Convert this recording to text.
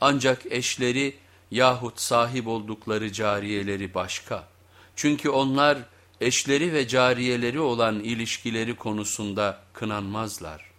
Ancak eşleri yahut sahip oldukları cariyeleri başka. Çünkü onlar eşleri ve cariyeleri olan ilişkileri konusunda kınanmazlar.